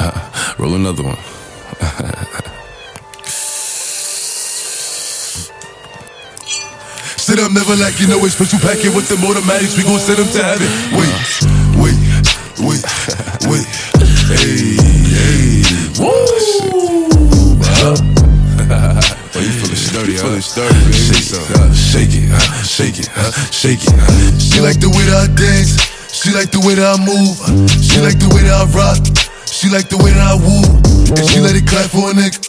Roll another one. Sit up, never like you know it's special packet with them automatics. We gon' send them to heaven. Wait, wait, wait, wait. Hey, hey. Woo! oh, you feeling sturdy, You feeling sturdy, baby. Shake it, uh, shake it, uh, shake it, uh, shake it. She like the way that I dance. She like the way that I move. She like the way that I rock. She like the way that I woo. And she let it clap for a nigga.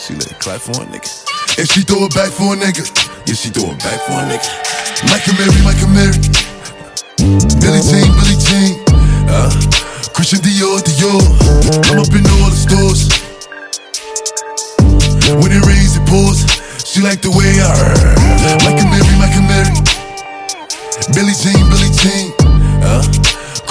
She let it clap for a nigga. And she throw it back for a nigga. Yeah, she throw it back for a nigga. Michael Mary, Michael Mary. Billie Jean, Billie Jean. Uh, Christian Dior, Dior. I'm up in all the stores. When it rains, it pours. She like the way I heard. Michael Mary, Michael Mary. Billie Jean, Billie Jean. Uh,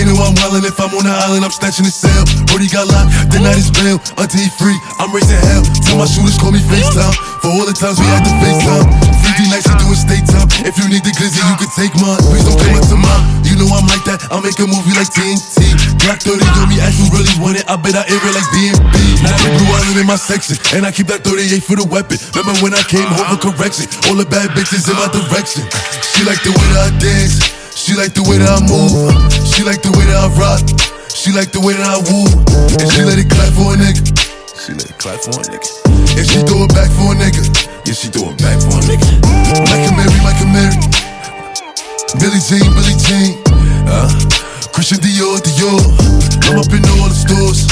They know I'm wildin' if I'm on the island, I'm snatching the cell. Brody got locked, the night is bail. Until he free, I'm raising hell. Tell my shooters call me FaceTime. For all the times we had to FaceTime. 50 nights to do a state time. If you need the glizzy, you can take mine. Please don't come up to mine. You know I'm like that, I'll make a movie like TNT. Black 30 on me, ask who really want it. I bet I air it like BNB. Blue Island in my section, and I keep that 38 for the weapon. Remember when I came home for correction? All the bad bitches in my direction. She like the way that I dance. She like the way that I move. She like the way that I rock. She like the way that I woo. And she let it clap for a nigga. She let it clap for a nigga. And she throw it back for a nigga. Yeah, she throw it back for a nigga. Michael Mary, Michael Mary. Billie Jean, Billie Jean. Uh, Christian Dior, Dior. I'm up in all the stores.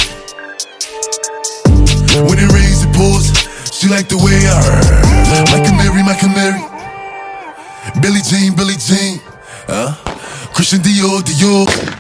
When it rains, it pours. She like the way I heard. Michael Mary, Michael Mary. Billie Jean, Billie Jean. Uh, Christian Dior, Dior.